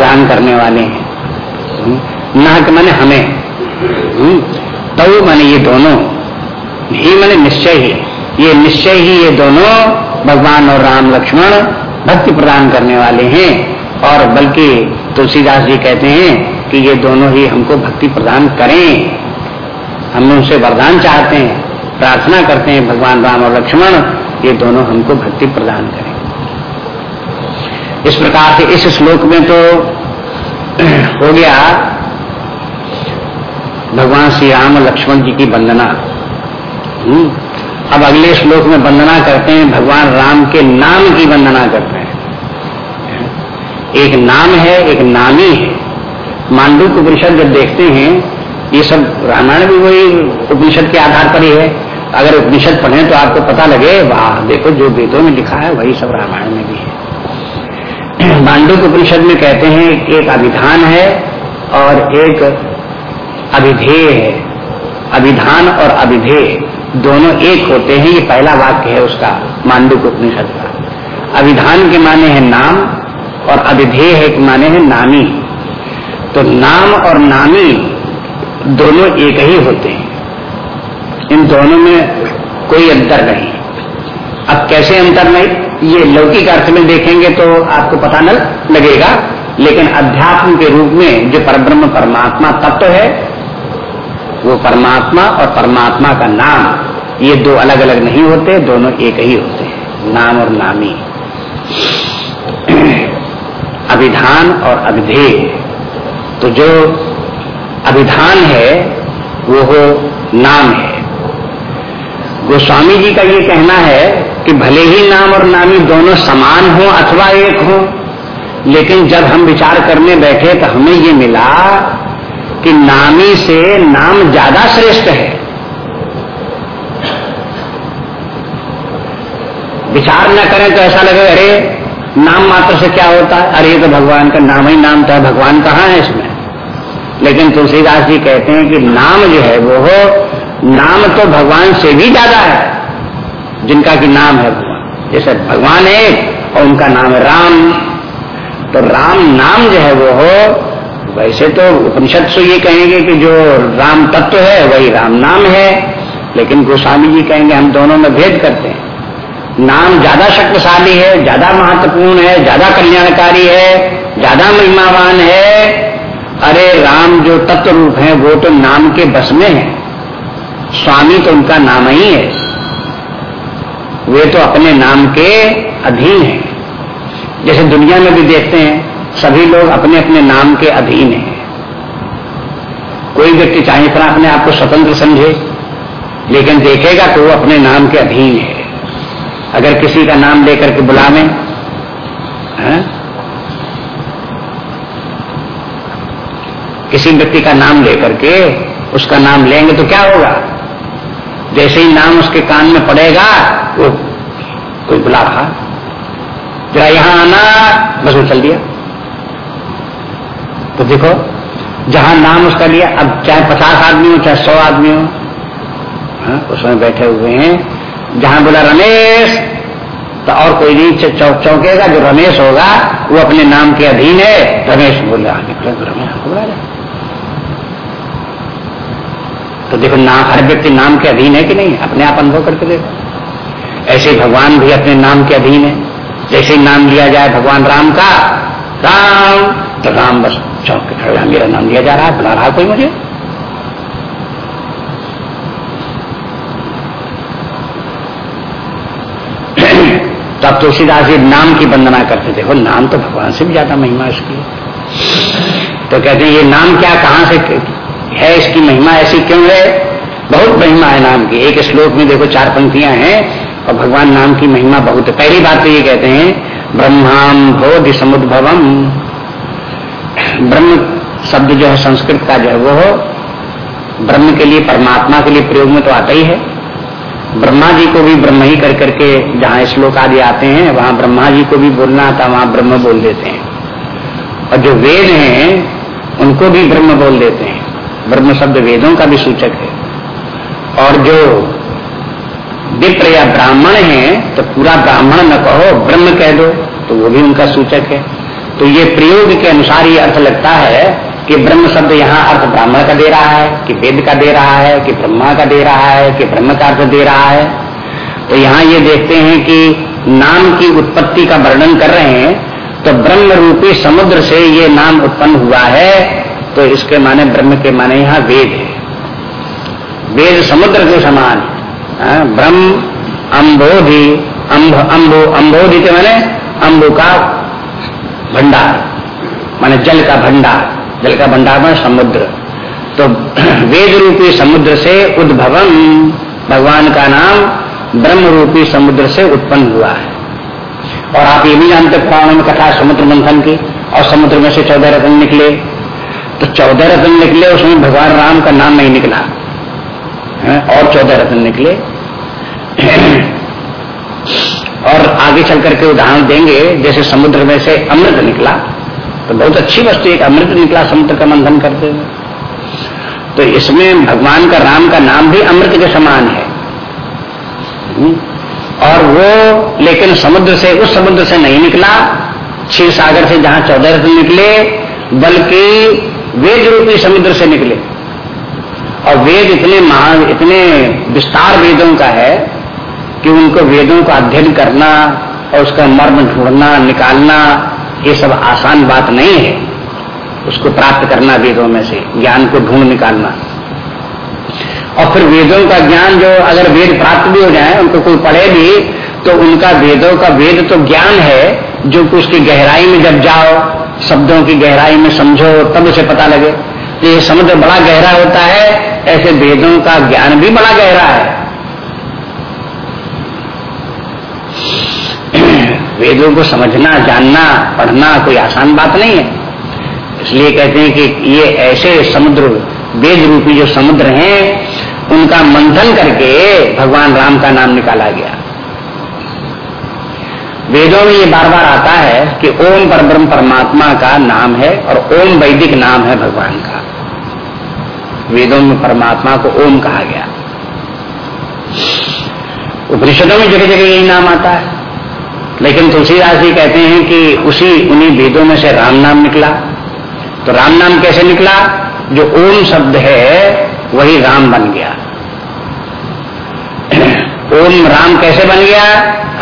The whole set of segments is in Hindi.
प्रदान करने वाले हैं। हम्म, नाहक मैंने हमें। तो मैंने ये दोनों। ही मैंने निश्चय ही। ये निश्चय ही ये दोनों भगवान और राम लक्ष्मण भक्ति प्रदान करने वाले हैं। और बल्कि तुलसीदास जी कहते हैं कि ये दोनों ही हमको भक्ति प्रदान करें। हम उनसे वरदान चाहते हैं प्रार्थना करते हैं भगवान राम और लक्ष्मण ये दोनों हमको भक्ति प्रदान करें। इस प्रकार से इस श्लोक में तो हो गया भगवान श्री राम लक्ष्मण जी की वंदना। हम्म। अब अगले श्लोक में वंदना करते हैं, भगवान राम के नाम की वंदना करते हैं। एक नाम है, एक नामी है। मांडू उपनिषद जब देखते हैं, ये सब रामायण भी वही उपनिषद के आधार पर ही है। अगर उपनिषद पढ़ें तो आपको पता लगे, वाह, देखो जो वेदों में लिखा है, वही सब रामायण में भी है। मांडू उपनिषद में कहते हैं, एक अभिधान है और एक अभिधेय है। अभिधान और अभिधेय दोनों एक होते हैं, ये पहला वाक्य है उसका, मांडू उपनिषद का। अभिधान के माने हैं नाम और अभिधेय है के माने हैं नामी। तो नाम और नामी दोनों एक ही होते हैं। इन दोनों में कोई अंतर नहीं। अब कैसे अंतर नहीं? ये लौकिक अर्थ में देखेंगे तो आपको पता न लगेगा, लेकिन अध्यात्म के रूप में जो परब्रह्म परमात्मा तत्व है, वो परमात्मा और परमात्मा का नाम, ये दो अलग अलग नहीं होते, दोनों एक ही होते हैं, नाम और नामी। अभिधान और अभिधेय। तो जो अभिधान है, वो हो नाम है। गोस्वामी जी का ये कहना है कि भले ही नाम और नामी दोनों समान हो अथवा एक हो, लेकिन जब हम विचार करने बैठे तो हमें ये मिला कि नामी से नाम ज़्यादा श्रेष्ठ है। विचार न करें तो ऐसा लगे, अरे, नाम मात्र से क्या होता है? अरे तो भगवान का नाम ही नाम तो है, भगवान कहाँ है इसमें? लेकिन तुलसीदास जी कहते हैं कि नाम जो है वो नाम तो भगवान से भी ज़्यादा है। जिनका कि नाम है भगवान। जैसे भगवान है और उनका नाम है राम। तो राम नाम जो है वो हो, वैसे तो उपनिषद से ये कहेंगे कि जो राम तत्व है, वही राम नाम है। लेकिन गोस्वामी जी कहेंगे हम दोनों में भेद करते हैं। नाम ज़्यादा शक्तिशाली है, ज़्यादा महत्वपूर्ण है, ज़्यादा कल्याणकारी है, ज़्यादा महिमावान है। अरे राम जो तत्व रूप है, वो तो नाम के बस में है। स्वामी तो उनका नाम ही है। वे तो अपने नाम के अधीन है। जैसे दुनिया में भी देखते हैं, सभी लोग अपने अपने नाम के अधीन हैं। कोई व्यक्ति चाहे इतना अपने आप को स्वतंत्र समझे, लेकिन देखेगा तो वो अपने नाम के अधीन है। अगर किसी का नाम लेकर के बुलावें किसी व्यक्ति का नाम लेकर के उसका नाम लेंगे तो क्या होगा? जैसे ही नाम उसके कान में पड़ेगा वो कोई बुला रहा। जरा यहाँ आना बस वो चल दिया। तो देखो जहाँ नाम उसका लिया अब चाहे पचास आदमी हो चाहे सौ आदमी हो हाँ, उसमें बैठे हुए हैं। जहाँ बोला रमेश तो और कोई नहीं चौक चौकेगा जो रमेश होगा वो अपने नाम के अधीन है। रमेश बोला तो रमेश बुला तो देखो नाम, हर व्यक्ति नाम के अधीन है कि नहीं? अपने आप अनुभव करके देखो। ऐसे भगवान भी अपने नाम के अधीन है। जैसे नाम लिया जाए भगवान राम का, राम तो राम बस चौक के खड़े मेरा नाम लिया जा रहा है, बुला रहा कोई मुझे? तो अब तुलसीदास नाम की वंदना करते देखो, नाम तो भगवान से भी ज़्यादा महिमा इसकी तो कहते हैं, ये नाम क्या, कहाँ से है इसकी महिमा ऐसी क्यों है? बहुत महिमा है नाम की। एक श्लोक में देखो, चार पंक्तियाँ हैं और भगवान नाम की महिमा बहुत है। पहली बात तो ये कहते हैं ब्रह्माम भोधि समुद्भवम। ब्रह्म शब्द जो है, संस्कृत का जो है, वो ब्रह्म के लिए, परमात्मा के लिए प्रयोग में तो आता ही है। ब्रह्मा जी को भी ब्रह्म ही कर करके जहाँ श्लोक आदि आते हैं, वहाँ ब्रह्मा जी को भी बोलना आता, वहाँ ब्रह्म बोल देते हैं। और जो वेद हैं, उनको भी ब्रह्म बोल देते हैं। ब्रह्म शब्द वेदों का भी सूचक है। और जो विप्र या ब्राह्मण है तो पूरा ब्राह्मण न कहो, ब्रह्म कह दो तो वो भी उनका सूचक है। तो ये प्रयोग के अनुसार ये अर्थ लगता है कि ब्रह्म शब्द यहाँ अर्थ ब्राह्मण का दे रहा है, कि वेद का दे रहा है, कि ब्रह्मा का दे रहा है, कि ब्रह्म का अर्थ दे रहा है। तो यहाँ ये देखते हैं कि नाम की उत्पत्ति का वर्णन कर रहे हैं तो ब्रह्म रूपी समुद्र से ये नाम उत्पन्न हुआ है तो इसके माने ब्रह्म के माने यहाँ वेद है। वेद समुद्र के समान हाँ, ब्रह्म अम्बोधि अम्ब अम्बो अम्बोधि के माने अम्बु का भंडार माने जल का भंडार। जल का भंडार में समुद्र। तो वेद रूपी समुद्र से उद्भवम भगवान का नाम ब्रह्म रूपी समुद्र से उत्पन्न हुआ है। और आप ये भी जानते पुराणों में कथा समुद्र मंथन की और समुद्र में से चौदह रत्न निकले। तो चौदह रत्न निकले, उसमें भगवान राम का नाम नहीं निकला। और चौदह रत्न निकले। और आगे चल करके उदाहरण देंगे, जैसे समुद्र में से अमृत निकला तो बहुत अच्छी वस्तु, एक अमृत निकला, समुद्र का मंथन करते हुए। तो इसमें भगवान का राम का नाम भी अमृत के समान है। हम्म। और वो, लेकिन समुद्र से, उस समुद्र से नहीं निकला क्षीर सागर से जहाँ चौदह रत्न निकले, बल्कि वेद रूपी समुद्र से निकले। और वेद इतने महान इतने विस्तार वेदों का है कि उनको वेदों का अध्ययन करना और उसका मर्म ढूंढना, निकालना, ये सब आसान बात नहीं है। उसको प्राप्त करना वेदों में से, ज्ञान को ढूंढ निकालना। और फिर वेदों का ज्ञान जो अगर वेद प्राप्त भी हो जाए, उनको कोई पढ़े भी तो उनका वेदों का वेद तो ज्ञान है, जो कि उसकी गहराई में जब जाओ शब्दों की गहराई में समझो तब उसे पता लगे ये समुद्र बड़ा गहरा होता है, ऐसे वेदों का ज्ञान भी बड़ा गहरा है। वेदों को समझना, जानना, पढ़ना कोई आसान बात नहीं है। इसलिए कहते हैं कि ये ऐसे समुद्र वेद रूपी जो समुद्र हैं, उनका मंथन करके भगवान राम का नाम निकाला गया। वेदों में ये बार बार आता है कि ओम पर ब्रह्म परमात्मा का नाम है और ओम वैदिक नाम है भगवान का। वेदों में परमात्मा को ओम कहा गया। उपनिषदों में जगह जगह यही नाम आता है। लेकिन तुलसीदास जी कहते हैं कि उसी उन्हीं वेदों में से राम नाम निकला। तो राम नाम कैसे निकला? जो ओम शब्द है, वही राम बन गया। ओम राम कैसे बन गया?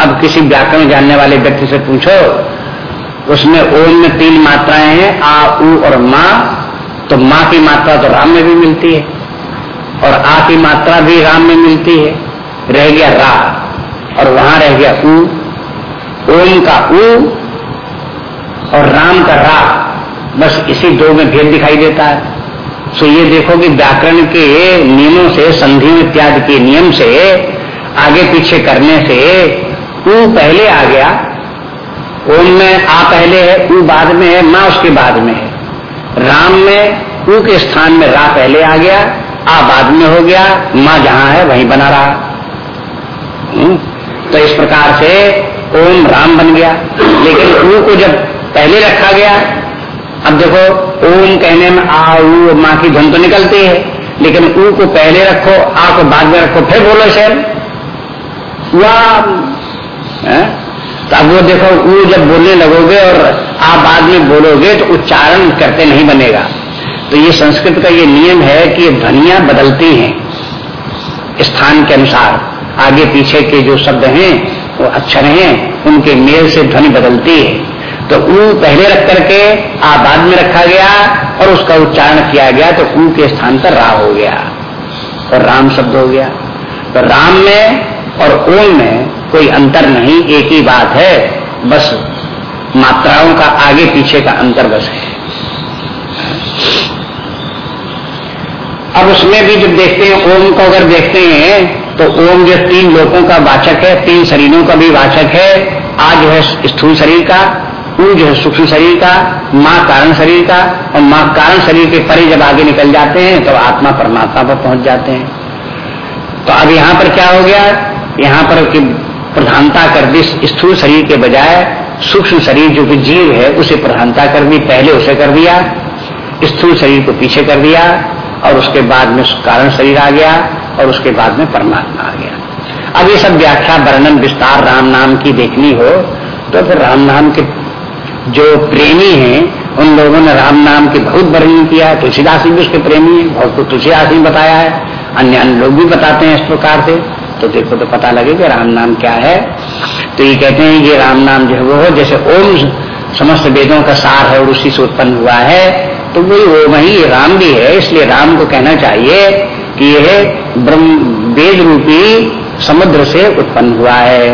अब किसी व्याकरण जानने वाले व्यक्ति से पूछो, उसमें ओम में तीन मात्राएँ हैं, आ ऊ और माँ तो माँ की मात्रा तो राम में भी मिलती है, और आ की मात्रा भी राम में मिलती है। रह गया रा, और वहाँ रह गया ऊ ओम का ऊ और राम का रा, बस इसी दो में भेद दिखाई देता है। सो ये देखो कि व्याकरण के नियमों से, संधि इत्यादि के नियम से आगे पीछे करने से ऊ पहले आ गया। ओम में आ पहले है ऊ बाद में है माँ उसके बाद में है। राम में ऊ के स्थान में रा पहले आ गया आ बाद में हो गया माँ जहाँ है वहीं बना रहा। हम्म, तो इस प्रकार से ओम राम बन गया। लेकिन ऊ को जब पहले रखा गया अब देखो ओम कहने में आ ऊ माँ की धुन तो निकलती है। लेकिन ऊ को पहले रखो आ को बाद में रखो फिर बोलो शेर तो अब वो देखो ऊ जब बोलने लगोगे और आप बाद में बोलोगे तो उच्चारण करते नहीं बनेगा। तो ये संस्कृत का ये नियम है कि ध्वनिया बदलती हैं स्थान के अनुसार। आगे पीछे के जो शब्द हैं, वो अक्षर हैं, उनके मेल से ध्वनि बदलती है। तो ऊ पहले रख करके आ बाद में रखा गया और उसका उच्चारण किया गया तो ऊ के स्थान पर रा हो गया। और राम शब्द हो गया। तो राम में और ओम में कोई अंतर नहीं, एक ही बात है, बस मात्राओं का आगे पीछे का अंतर बस है। अब उसमें भी जब देखते हैं, ओम को अगर देखते हैं तो ओम जो तीन लोगों का वाचक है, तीन शरीरों का भी वाचक है। आज जो है स्थूल शरीर का, ऊ जो है सूक्ष्म शरीर का, माँ कारण शरीर का, और माँ कारण शरीर के परे जब आगे निकल जाते हैं तो आत्मा परमात्मा पर पहुँच जाते हैं। तो अब यहाँ पर क्या हो गया? यहाँ पर प्रधानता कर दी स्थूल शरीर के बजाय सूक्ष्म शरीर जो कि जीव है, उसे प्रधानता कर दी, पहले उसे कर दिया, स्थूल शरीर को पीछे कर दिया, और उसके बाद में कारण शरीर आ गया, और उसके बाद में परमात्मा आ गया। अब ये सब व्याख्या वर्णन, विस्तार राम नाम की देखनी हो तो फिर राम नाम के जो प्रेमी हैं, उन लोगों ने राम नाम के बहुत वर्णन किया है तुलसीदास भी उसके प्रेमी है बहुत को तुलसीदास ने बताया है, अन्य अन्य लोग भी बताते हैं इस प्रकार से। तो देखो तो पता लगे कि राम नाम क्या है। तो ये कहते हैं ये राम नाम जो है वो जैसे ओम समस्त वेदों का सार है और उसी से उत्पन्न हुआ है। तो वही ओम ही राम भी है, इसलिए राम को कहना चाहिए कि यह ब्रह्म वेद रूपी समुद्र से उत्पन्न हुआ है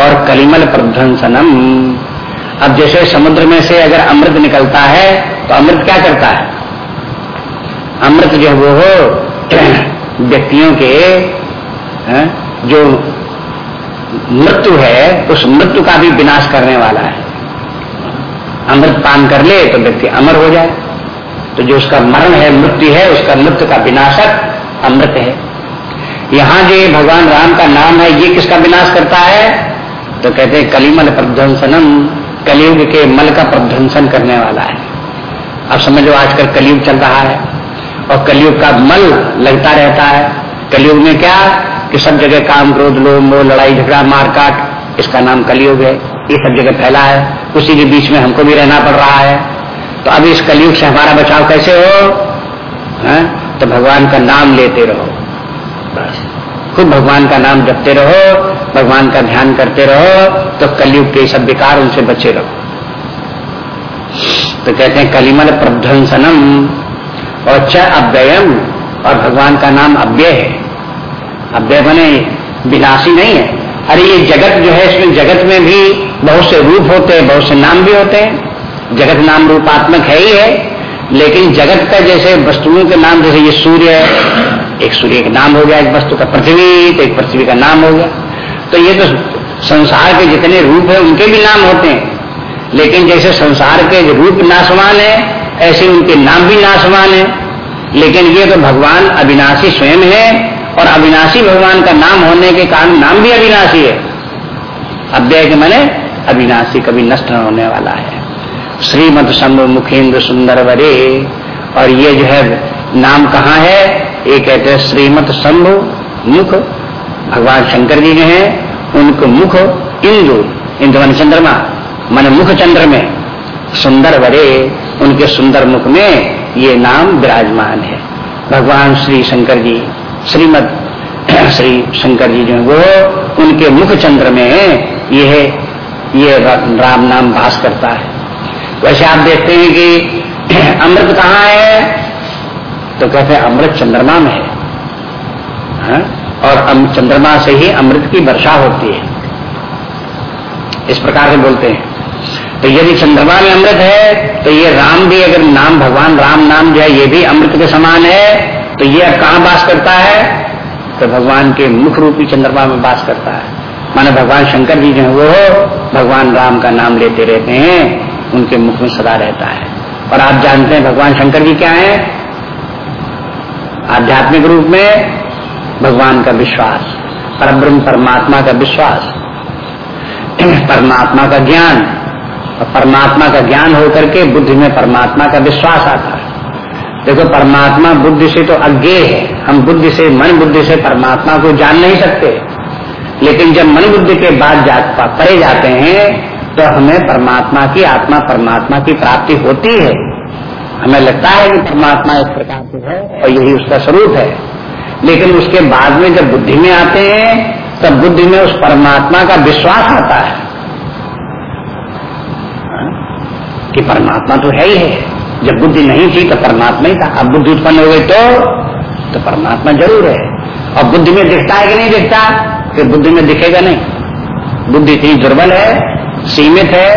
और कलिमल प्रध्वंसनम। अब जैसे समुद्र में से अगर अमृत निकलता है तो अमृत क्या करता है? अमृत जो वो हो व्यक्तियों के है, जो मृत्यु है उस मृत्यु का भी विनाश करने वाला है। अमृत पान कर ले तो व्यक्ति अमर हो जाए। तो जो उसका मरण है मृत्यु है उसका मृत्यु का विनाशक अमृत है। यहाँ जो भगवान राम का नाम है ये किसका विनाश करता है? तो कहते हैं कलिमल प्रध्वंसनम कलयुग के मल का प्रध्वंसन करने वाला है। अब समझो आजकल कलयुग चल रहा है और कलयुग का मल लगता रहता है। कलयुग में क्या? कि सब जगह काम, क्रोध लोग मोह, लड़ाई, झगड़ा, मारकाट, इसका नाम कलयुग है। ये सब जगह फैला है। उसी के बीच में हमको भी रहना पड़ रहा है। तो अब इस कलयुग से हमारा बचाव कैसे हो? है? तो भगवान का नाम लेते रहो। बस। खूब भगवान का नाम जपते रहो, भगवान का ध्यान करते रहो तो कलयुग के सब विकार उनसे बचे रहो। तो कहते हैं कलिमल प्रध्वंसनम और च अव्ययम, और भगवान का नाम अव्यय है। अव्यय बने विनाशी नहीं है। अरे ये जगत जो है, इसमें जगत में भी बहुत से रूप होते हैं, बहुत से नाम भी होते हैं। जगत नाम रूपात्मक है ही है, लेकिन जगत का जैसे वस्तुओं के नाम, जैसे ये सूर्य एक सूर्य का नाम हो गया, एक वस्तु का पृथ्वी तो एक पृथ्वी का नाम हो गया। तो ये तो संसार के जितने रूप है, उनके भी नाम होते हैं। लेकिन जैसे संसार के रूप नाशवान है, ऐसे उनके नाम भी नाशवान है। लेकिन ये तो भगवान अविनाशी स्वयं है और अविनाशी भगवान का नाम होने के कारण नाम भी अविनाशी है। अव्यय के मैंने, अविनाशी कभी नष्ट न होने वाला है। श्रीमद शंभु मुखेन्द्र सुंदर वरे और ये जो है, नाम कहाँ है? ये कहते हैं श्रीमद शंभु मुख। भगवान शंकर जी जो है, उनको मुख इंदु इंदु मन चंद्रमा, मन मुख चंद्र में सुंदर वरे उनके सुंदर मुख में ये नाम विराजमान है। भगवान श्री शंकर जी श्रीमद श्री शंकर जी जो है, वो उनके मुख चंद्र में ये ये राम नाम भास करता है। वैसे आप देखते हैं कि अमृत कहाँ है? तो कहते हैं अमृत चंद्रमा में है। हा? और चंद्रमा से ही अमृत की वर्षा होती है। इस प्रकार से बोलते हैं। तो यदि चंद्रमा में अमृत है तो ये राम भी अगर नाम, भगवान राम नाम जो है, ये भी अमृत के समान है। तो ये अब कहाँ बास करता है? तो भगवान के मुख रूपी चंद्रमा में बास करता है। माने भगवान शंकर जी जो है, वो भगवान राम का नाम लेते रहते हैं, उनके मुख में सदा रहता है। और आप जानते हैं भगवान शंकर जी क्या है? आध्यात्मिक रूप में भगवान का विश्वास, परब्रह्म परमात्मा का विश्वास, परमात्मा का ज्ञान, और परमात्मा का ज्ञान होकर के बुद्धि में परमात्मा का विश्वास आता है। देखो, परमात्मा बुद्धि से तो अज्ञे है। हम बुद्धि से, मन बुद्धि से परमात्मा को जान नहीं सकते। लेकिन जब मन बुद्धि के बाद जा, परे जाते हैं तो हमें परमात्मा की आत्मा, परमात्मा की प्राप्ति होती है। हमें लगता है कि परमात्मा इस प्रकार से है और यही उसका स्वरूप है। लेकिन उसके बाद में जब बुद्धि में आते हैं, तब बुद्धि में उस परमात्मा का विश्वास आता है। कि परमात्मा तो है ही है। जब बुद्धि नहीं थी तो परमात्मा ही था। अब बुद्धि उत्पन्न हो गई तो तो परमात्मा ज़रूर है। और बुद्धि में दिखता है कि नहीं दिखता? फिर बुद्धि में दिखेगा नहीं। बुद्धि इतनी दुर्बल है, सीमित है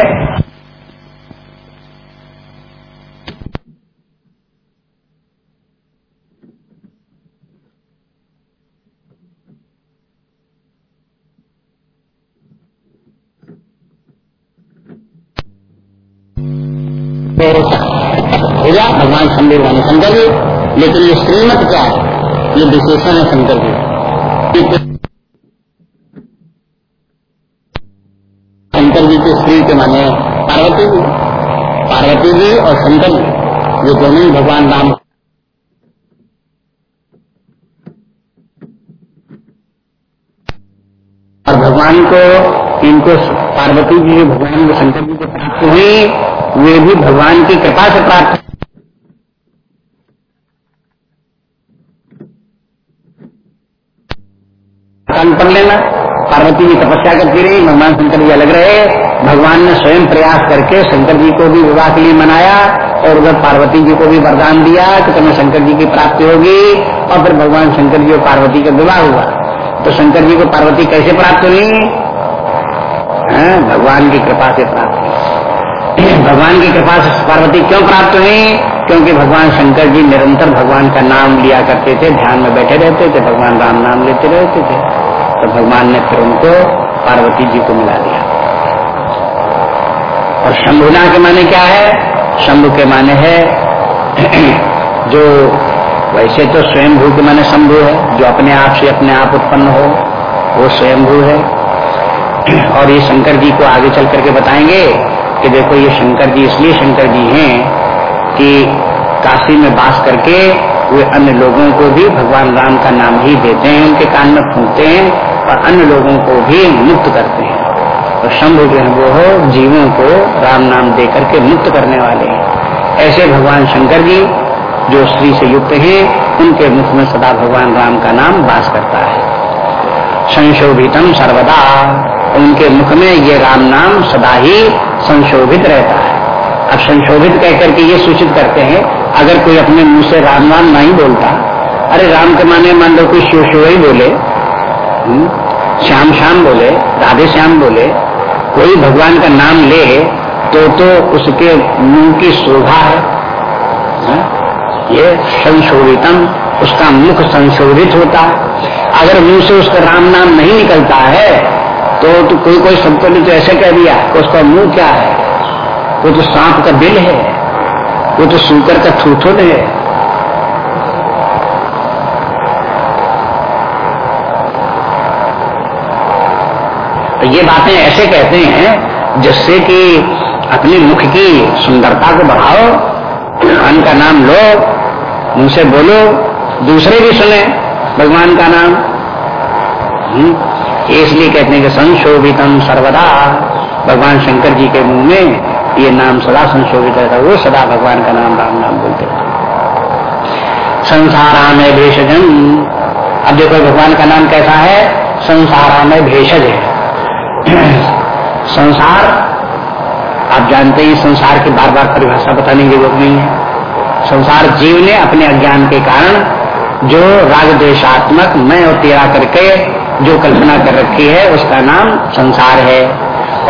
शंकर वाले शंकर जी लेकिन ये श्रीमत क्या है ये विशेषण है शंकर जी शंकर जी के श्री के माने पार्वती जी। पार्वती जी और शंकर जी, ये दोनों ही भगवान राम। और भगवान को, इनको पार्वती जी, भगवान को शंकर जी को प्राप्त हुई वे भी भगवान की कृपा से प्राप्त पढ़ लेना। पार्वती जी तपस्या करती रही, भगवान शंकर जी अलग रहे। भगवान ने स्वयं प्रयास करके शंकर जी को भी विवाह के लिए मनाया और उधर पार्वती जी को भी वरदान दिया कि तुम्हें शंकर जी की प्राप्ति होगी और फिर भगवान शंकर जी और पार्वती का विवाह हुआ। तो शंकर जी को पार्वती कैसे प्राप्त हुई? भगवान की कृपा से प्राप्त हुई। भगवान की कृपा से पार्वती क्यों प्राप्त हुई? क्योंकि भगवान शंकर जी निरंतर भगवान का नाम लिया करते थे, ध्यान में बैठे रहते थे, भगवान राम नाम लेते रहते थे। तो भगवान ने फिर उनको पार्वती जी को मिला दिया। और शंभुना के माने क्या है? शंभु के माने है, जो वैसे तो स्वयंभू के माने शंभु है, जो अपने आप से अपने आप उत्पन्न हो, वो स्वयंभू है। और ये शंकर जी को आगे चल करके बताएँगे कि देखो ये शंकर जी इसलिए शंकर जी हैं कि काशी में बास करके वे अन्य लोगों को भी भगवान राम का नाम ही देते हैं, उनके कान में फूकते हैं और अन्य लोगों को भी मुक्त करते हैं। और शंभु जो है वो जीवों को राम नाम दे करके मुक्त करने वाले हैं। ऐसे भगवान शंकर जी, जो श्री से युक्त हैं, उनके मुख में सदा भगवान राम का नाम वास करता है। संशोभितम सर्वदा, उनके मुख में ये राम नाम सदा ही संशोभित रहता है। अब संशोभित कहकर के ये सूचित करते हैं, अगर कोई अपने मुँह से राम नाम नहीं बोलता, अरे राम के माने मान लो कोई शिव शिव ही बोले श्याम श्याम बोले राधे श्याम बोले कोई भगवान का नाम ले तो तो उसके मुँह की शोभा है, है? ये संशोधितम उसका मुख संशोधित होता है। अगर मुँह से उसका राम नाम नहीं निकलता है तो, तो कोई कोई सबको ने तो ऐसे कह दिया कि उसका मुँह क्या है? वो तो सांप का बिल है वो तो सूकर का थूथुन है तो ये बातें ऐसे कहते हैं जिससे कि अपने मुख की सुंदरता को बढ़ाओ भगवान का नाम लो मुँह से बोलो दूसरे भी सुने भगवान का नाम। हम्म, इसलिए कहते हैं कि संशोभितम सर्वदा। भगवान शंकर जी के मुँह में ये नाम सदा संशोभित रहता वो सदा भगवान का नाम राम नाम बोलते संसारा में भेषजन अब देखो भगवान का नाम कैसा है? संसारा में भेषज है। संसार, आप जानते ही, संसार की बार बार परिभाषा बताने की ज़रूरत नहीं है। संसार जीव ने अपने अज्ञान के कारण जो राग देशात्मक मैं और तेरा करके जो कल्पना कर रखी है, उसका नाम संसार है।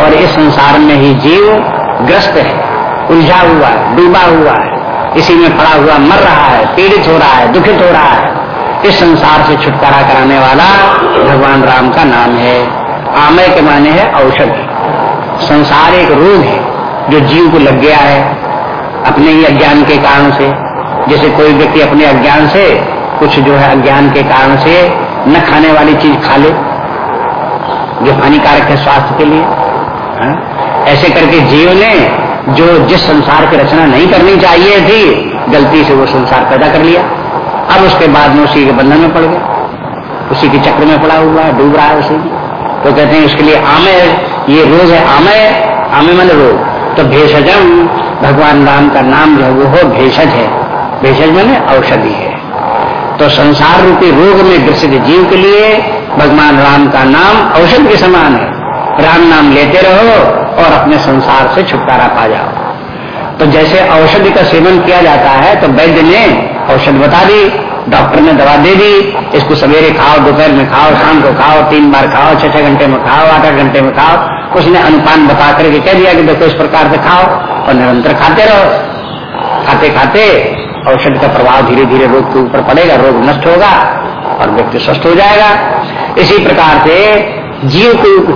और इस संसार में ही जीव ग्रस्त है, उलझा हुआ है, डूबा हुआ है, इसी में पड़ा हुआ मर रहा है, पीड़ित हो रहा है, दुखित हो रहा है। इस संसार से छुटकारा कराने वाला भगवान राम का नाम है। आमय के माने है औषध। संसार एक रोग है, जो जीव को लग गया है अपने ही अज्ञान के कारण से। जैसे कोई व्यक्ति अपने अज्ञान से कुछ जो है अज्ञान के कारण से न खाने वाली चीज़ खा ले, जो हानिकारक है स्वास्थ्य के लिए, हा? ऐसे करके जीव ने जो जिस संसार की रचना नहीं करनी चाहिए थी, गलती से वो संसार पैदा कर लिया। अब उसके बाद में उसी के बंधन में पड़ गया। उसी के चक्र में पड़ा हुआ है, डूब रहा है उसी। में तो कहते हैं इसके लिए आमे ये रोग है, आमे आमे मन रोग तो भेषजम भगवान राम का नाम जो वो हो भेषज है। भेषज मैंने औषधि है। तो संसार रूपी रोग में ग्रसित जीव के लिए भगवान राम का नाम औषध के समान है। राम नाम लेते रहो और अपने संसार से छुटकारा पा जाओ। तो जैसे औषधि का सेवन किया जाता है तो वैद्य ने औषध बता दी डॉक्टर ने दवा दे दी, इसको सवेरे खाओ, दोपहर में खाओ, शाम को खाओ, तीन बार खाओ छह छह घंटे में खाओ आठ आठ घंटे में खाओ। उसने अनुपान बता करके कह दिया कि देखो इस प्रकार से खाओ और निरंतर खाते रहो। खाते खाते औषध का प्रभाव धीरे धीरे रोग के ऊपर पड़ेगा, रोग नष्ट होगा और व्यक्ति स्वस्थ हो जाएगा। इसी प्रकार से जीव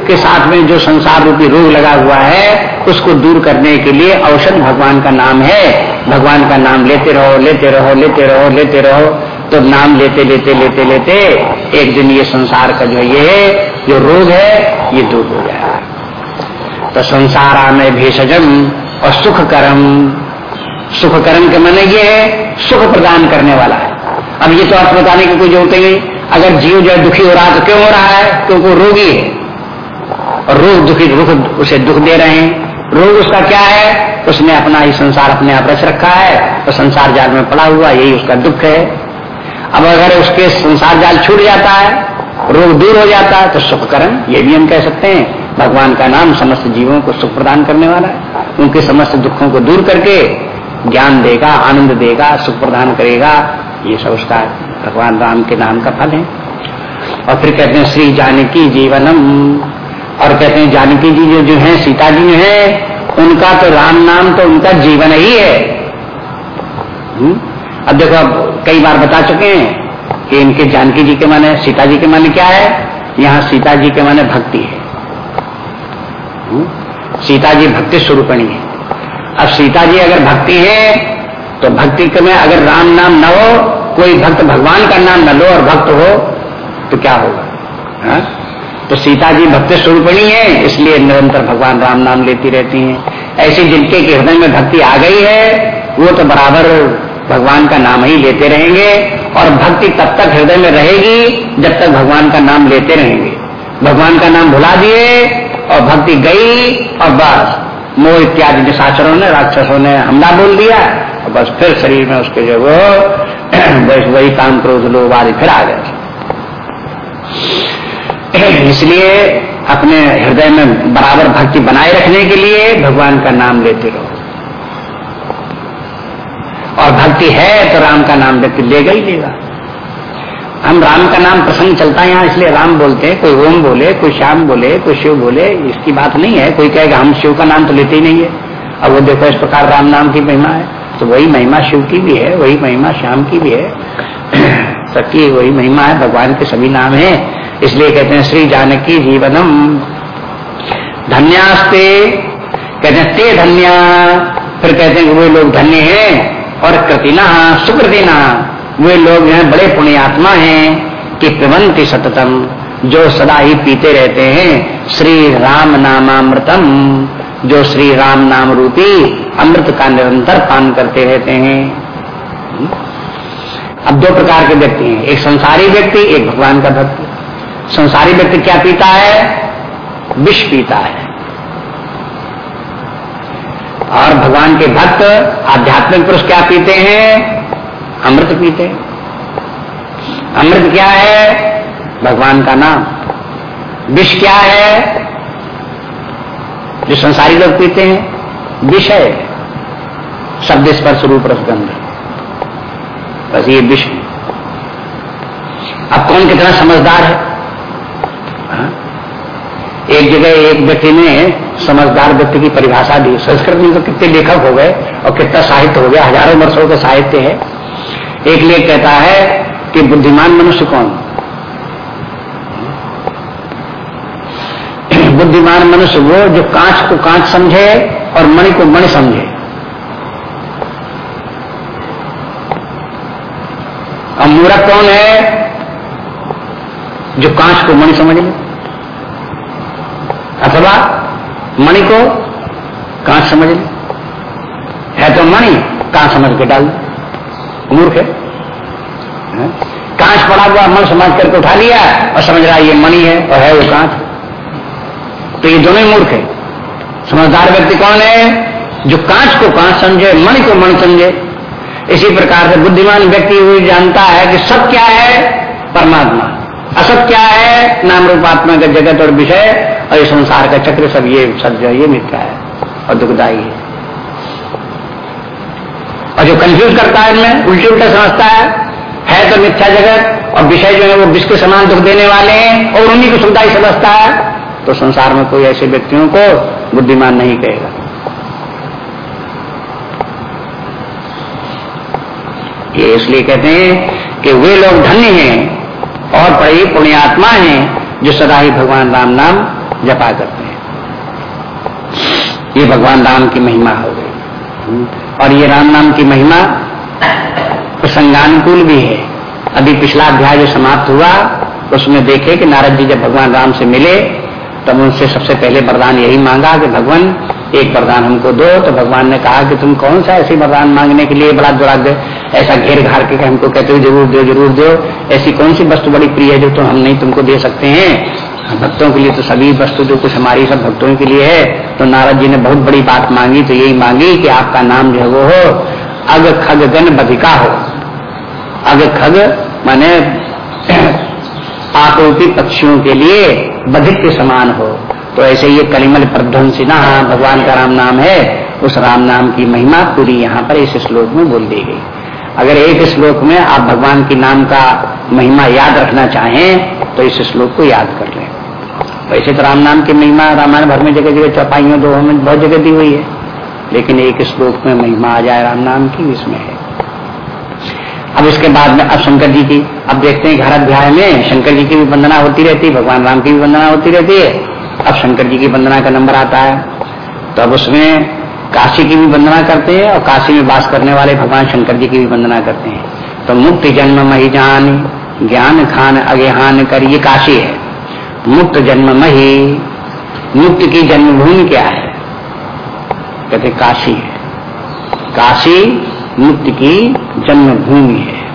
के साथ में जो संसार रूपी रोग लगा हुआ है, उसको दूर करने के लिए औषध भगवान का नाम है। भगवान का नाम लेते रहो लेते रहो लेते रहो लेते रहो। तो नाम लेते लेते लेते लेते एक दिन ये संसार का जो ये जो रोग है, ये दूर हो जाएगा तो संसार आने भेषजम और सुख कर्म सुख कर्म के मैंने ये है, सुख प्रदान करने वाला है। अब ये तो अर्थ बताने की कोई ज़रूरत नहीं। अगर जीव जो दुखी हो रहा है तो क्यों हो रहा है? क्योंकि रोगी है। और रोग दुखी, रुख उसे दुख दे रहे हैं। रोग उसका क्या है? उसने अपना ही संसार अपने आप रच रखा है। तो संसार जाल में पड़ा हुआ, यही उसका दुख है। अब अगर उसके संसार जाल छूट जाता है, रोग दूर हो जाता है तो सुखकरण ये भी हम कह सकते हैं। भगवान का नाम समस्त जीवों को सुख प्रदान करने वाला है। उनके समस्त दुखों को दूर करके ज्ञान देगा, आनंद देगा, सुख प्रदान करेगा। ये सब उसका, भगवान राम के नाम का फल है। और फिर कहते हैं, श्री जानकी जीवनम। और कहते हैं, जानकी जी जो जो है सीता जी है, उनका तो राम नाम तो उनका जीवन ही है। हुँ? अब देखो, अब कई बार बता चुके हैं कि इनके जानकी जी के माने, सीता जी के माने क्या है? यहाँ सीता जी के माने भक्ति है। सीता जी भक्ति स्वरूपणी है। अब सीता जी अगर भक्ति है तो भक्ति के में अगर राम नाम न हो, कोई भक्त भगवान का नाम न लो और भक्त हो तो क्या होगा? हा? तो सीता जी भक्ति स्वरूपणी है, इसलिए निरंतर भगवान राम नाम लेती रहती हैं। ऐसे जिनके हृदय में भक्ति आ गई है, वो तो बराबर भगवान का नाम ही लेते रहेंगे और भक्ति तब तक हृदय में रहेगी जब तक भगवान का नाम लेते रहेंगे। भगवान का नाम भुला दिए और भक्ति गई और बस। मोह इत्यादि निशाचरों ने, राक्षसों ने हमला बोल दिया, और बस फिर शरीर में उसके जो वो वही काम क्रोध लोग आदि फिर आ गए। इसलिए अपने हृदय में बराबर भक्ति बनाए रखने के लिए भगवान का नाम लेते रहो। और भक्ति है तो राम का नाम व्यक्ति लेगा ही लेगा हम राम का नाम प्रसंग चलता है यहाँ, इसलिए राम बोलते हैं, कोई ओम बोले, कोई श्याम बोले, कोई शिव बोले, इसकी बात नहीं है। कोई कहेगा, हम शिव का नाम तो लेते ही नहीं है। अब वो देखो, इस प्रकार राम नाम की महिमा है। तो वही महिमा शिव की भी है, वही महिमा श्याम की भी है। सबकी वही महिमा है, भगवान के सभी नाम है। इसलिए कहते हैं, श्री जानकी जीवनम। धन्यास्ते, कहते हैं, ते धन्या। फिर कहते हैं, वे लोग धन्य हैं। और कृतिना, सुकृतिना, वे लोग हैं, बड़े पुण्यात्मा हैं कि पिबंती सततम, जो सदा ही पीते रहते हैं, श्री राम नामामृतम, जो श्री राम नाम रूपी अमृत का निरंतर पान करते रहते हैं। अब दो प्रकार के व्यक्ति हैं, एक संसारी व्यक्ति, एक भगवान का भक्त। संसारी व्यक्ति क्या पीता है? विष पीता है। और भगवान के भक्त आध्यात्मिक पुरुष क्या पीते हैं? अमृत पीते हैं। अमृत क्या है? भगवान का नाम। विष क्या है? जो संसारी लोग पीते हैं, विष है। शब्द स्पर्श रूप रसगंध। बस ये विष। अब कौन कितना समझदार है? हा? एक जगह एक व्यक्ति ने समझदार व्यक्ति की परिभाषा दी। संस्कृत में तो कितने लेखक हो गए और कितना साहित्य हो गया। हज़ारों वर्षों का साहित्य है। एक लेख कहता है कि बुद्धिमान मनुष्य कौन? बुद्धिमान मनुष्य वो जो कांच को कांच समझे और मणि को मणि समझे। और मूर्ख कौन है जो कांच को मणि समझ ले? अथवा मणि को कांच समझ ले? है तो मणि कांच समझ के डाल? मूर्ख है। कांच पड़ा हुआ मन समझ करके उठा लिया और समझ रहा है ये मणि है और है वो कांच। तो ये दोनों ही मूर्ख है। समझदार व्यक्ति कौन है? जो कांच को कांच समझे, मणि को मणि समझे। इसी प्रकार से बुद्धिमान व्यक्ति हुई जानता है कि सब क्या है? परमात्मा। असत क्या है? नाम रूपात्मा का जगत और विषय। और ये संसार का चक्र सब ये सब जो ये मिथ्या है और दुखदायी है। और जो कंफ्यूज करता है इनमें, उल्टी उल्टा समझता है है तो मिथ्या जगत, और विषय जो है वो विश्व के समान दुख देने वाले हैं, और उन्हीं को ही समझता है तो संसार में कोई ऐसे व्यक्तियों को बुद्धिमान नहीं कहेगा। ये इसलिए कहते हैं कि वे लोग धन्य हैं और बड़ी पुण्यात्मा हैं, जो सदा ही भगवान राम नाम जपा करते हैं। ये भगवान राम की महिमा हो गई। और ये राम नाम की महिमा प्रसंगानुकूल भी है। अभी पिछला अध्याय जो समाप्त हुआ, उसमें देखे कि नारद जी जब भगवान राम से मिले, तब उनसे सबसे पहले वरदान यही मांगा कि भगवान, एक वरदान हमको दो। तो भगवान ने कहा कि तुम कौन सा ऐसी वरदान मांगने के लिए बड़ा दुराग्रह, ऐसा घेर घार के हमको कहते हो, ज़रूर दो ज़रूर दो। ऐसी कौन सी वस्तु बड़ी प्रिय है जो तो हम नहीं तुमको दे सकते हैं? भक्तों के लिए तो सभी वस्तु जो कुछ हमारी सब भक्तों के लिए है तो नारद जी ने बहुत बड़ी बात मांगी तो यही मांगी कि आपका नाम जो है वो हो अग खग गण बधिका हो। अग खग माने आकोपी पक्षियों के लिए बधिक के समान हो। तो ऐसे ये कलिमल प्रध्वंसी ना भगवान का राम नाम है, उस राम नाम की महिमा पूरी यहाँ पर इस श्लोक में बोल दी गई। अगर एक श्लोक में आप भगवान के नाम का महिमा याद रखना चाहें तो इस श्लोक को याद कर लें। वैसे तो राम नाम की महिमा रामायण भर में जगह जगह चौपाइयों दो में बहुत जगह दी हुई है। लेकिन एक श्लोक में महिमा आ जाए राम नाम की, इसमें है। अब इसके बाद में, अब शंकर जी की, अब देखते हैं घर अध्याय में शंकर जी की भी वंदना होती रहती है, भगवान राम की भी वंदना होती रहती है। अब शंकर जी की वंदना का नंबर आता है। तो अब उसमें काशी की भी वंदना करते हैं और काशी में वास करने वाले भगवान शंकर जी की भी वंदना करते हैं। तो मुक्त जन्म मही जान, ज्ञान खान अज्ञान कर, ये काशी है। मुक्त जन्म मही, मुक्त की जन्मभूमि क्या है? कहते काशी है। काशी मुक्त की जन्मभूमि है,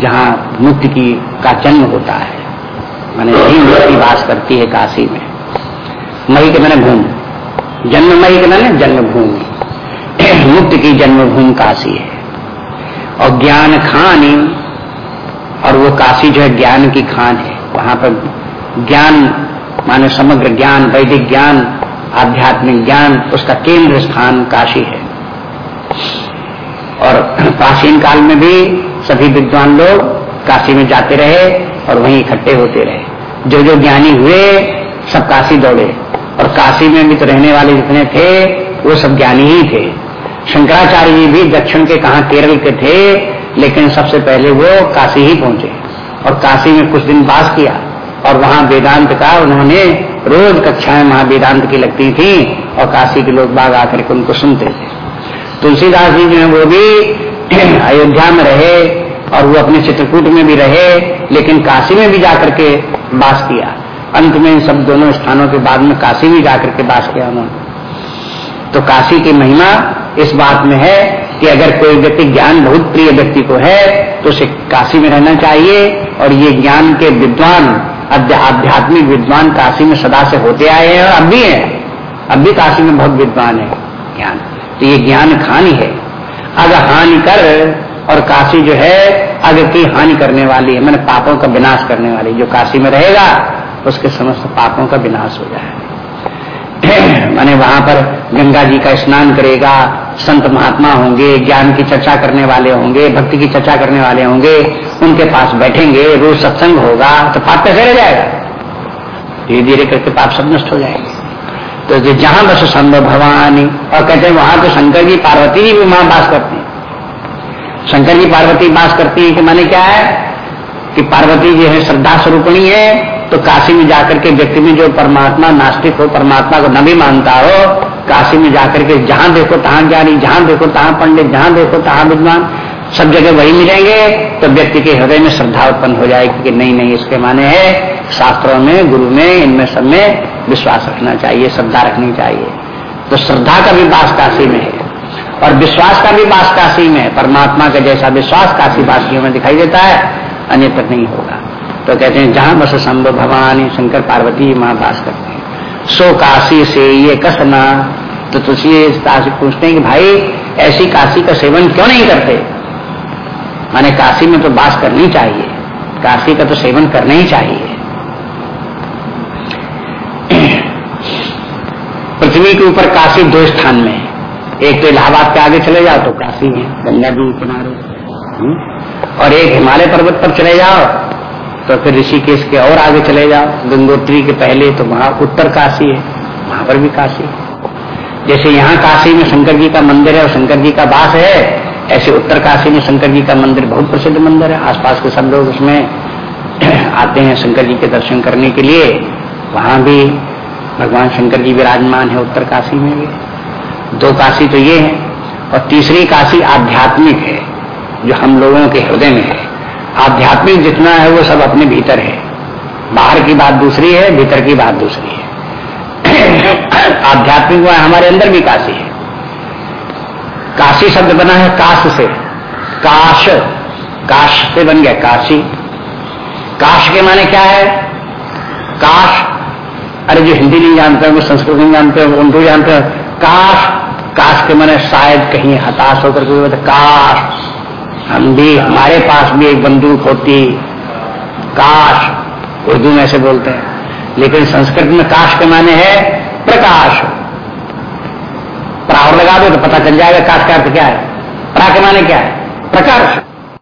जहाँ मुक्त की का जन्म होता है। मैंने यही मुक्ति वास करती है काशी में। मही के मैंने भूमि। जन्ममयी के माने जन्मभूमि। मुक्त की जन्मभूमि काशी है। और ज्ञान खान और वो काशी जो है ज्ञान की खान है। वहाँ पर ज्ञान माने समग्र ज्ञान, वैदिक ज्ञान, आध्यात्मिक ज्ञान, उसका केंद्र स्थान काशी है। और प्राचीन काल में भी सभी विद्वान लोग काशी में जाते रहे और वहीं इकट्ठे होते रहे। जो जो ज्ञानी हुए, सब काशी दौड़े। और काशी में भी तो रहने वाले जितने थे, वो सब ज्ञानी ही थे। शंकराचार्य जी भी दक्षिण के कहा केरल के थे, लेकिन सबसे पहले वो काशी ही पहुँचे। और काशी में कुछ दिन बास किया। और वहाँ वेदांत का उन्होंने रोज कक्षाएँ वहाँ वेदांत की लगती थी और काशी के लोग बाग आकर के उनको सुनते थे। तुलसीदास जी जो वो भी अयोध्या में रहे और वो अपने चित्रकूट में भी रहे, लेकिन काशी में भी जाकर के बास किया। अंत में इन सब दोनों स्थानों के बाद में काशी भी जाकर के बास किया उन्होंने। तो काशी की महिमा इस बात में है कि अगर कोई व्यक्ति ज्ञान बहुत प्रिय व्यक्ति को है तो उसे काशी में रहना चाहिए और ये ज्ञान के विद्वान आध्यात्मिक विद्वान काशी में सदा से होते आए हैं और अब भी है। अब भी काशी में बहुत विद्वान है। ज्ञान। तो ये ज्ञान खानी है। अग हानि कर और काशी जो है अग की हानि करने वाली है, मैंने पापों का विनाश करने वाली, जो काशी में रहेगा, उसके समस्त पापों का विनाश हो जाए माने वहाँ पर गंगा जी का स्नान करेगा संत महात्मा होंगे, ज्ञान की चर्चा करने वाले होंगे, भक्ति की चर्चा करने वाले होंगे, उनके पास बैठेंगे रोज सत्संग होगा तो पाप कैसे रह जाएगा? धीरे धीरे करके पाप सब नष्ट हो जाएँगे। तो जहाँ बस संभव भवानी, और कहते हैं वहाँ तो शंकर जी पार्वती जी भी वहाँ बास करते हैं। शंकर जी पार्वती बास करती है कि माने क्या है? कि पार्वती जी है, श्रद्धा स्वरूपणी है तो काशी में जाकर के व्यक्ति में जो परमात्मा नास्तिक हो, परमात्मा को न भी मानता हो काशी में जाकर के जहाँ देखो तहां ज्ञानी, जहाँ देखो तहां पंडित, जहाँ देखो तहां विद्वान, सब जगह वही मिलेंगे तो व्यक्ति के हृदय में श्रद्धा उत्पन्न हो जाएगी कि नहीं नहीं, इसके माने है, शास्त्रों में, गुरु में, इनमें सब में विश्वास रखना चाहिए, श्रद्धा रखनी चाहिए। तो श्रद्धा का भी वास काशी में है, और विश्वास का भी वास काशी में है। परमात्मा का जैसा विश्वास काशी वासियों में दिखाई देता है, अन्यत्र नहीं होगा। तो कहते हैं, जहाँ बस संभव भगवान शंकर पार्वती माँ बास करते हैं। सो काशी से ये कसना तो तुझे काशी पूछते हैं कि भाई, ऐसी काशी का सेवन क्यों नहीं करते? माने काशी में तो बास करनी चाहिए। काशी का तो सेवन करना ही चाहिए। पृथ्वी के ऊपर काशी दो स्थान में। है एक तो इलाहाबाद के आगे चले जाओ तो काशी है गंगा जी किनारे। हम्म? और एक हिमालय पर्वत पर चले जाओ तो फिर ऋषिकेश के और आगे चले जाओ। गंगोत्री के पहले तो वहाँ उत्तर काशी है, वहाँ पर भी काशी है। जैसे यहाँ काशी में शंकर जी का मंदिर है और शंकर जी का वास है, ऐसे उत्तर काशी में शंकर जी का मंदिर बहुत प्रसिद्ध मंदिर है। आसपास के सब लोग उसमें आते हैं शंकर जी के दर्शन करने के लिए। वहाँ भी भगवान शंकर जी विराजमान है उत्तर काशी में भी। दो काशी तो ये है और तीसरी काशी आध्यात्मिक है, जो हम लोगों के हृदय में है। आध्यात्मिक जितना है वो सब अपने भीतर है। बाहर की बात दूसरी है, भीतर की बात दूसरी है। आध्यात्मिक वह हमारे अंदर भी काशी है। काशी शब्द बना है काश से। काश काश से बन गया काशी। काश के माने क्या है? काश, अरे जो हिंदी नहीं जानते हैं, वो संस्कृत नहीं जानते वो उर्दू जानते हैं। काश काश के माने शायद कहीं हताश होकर के काश। हम भी, हमारे पास भी एक बंदूक होती। काश, उर्दू में ऐसे बोलते हैं। लेकिन संस्कृत में काश के माने है प्रकाश। प्रावर लगा दो तो पता चल जाएगा काश का अर्थ क्या है। प्रा के माने क्या है? प्रकाश।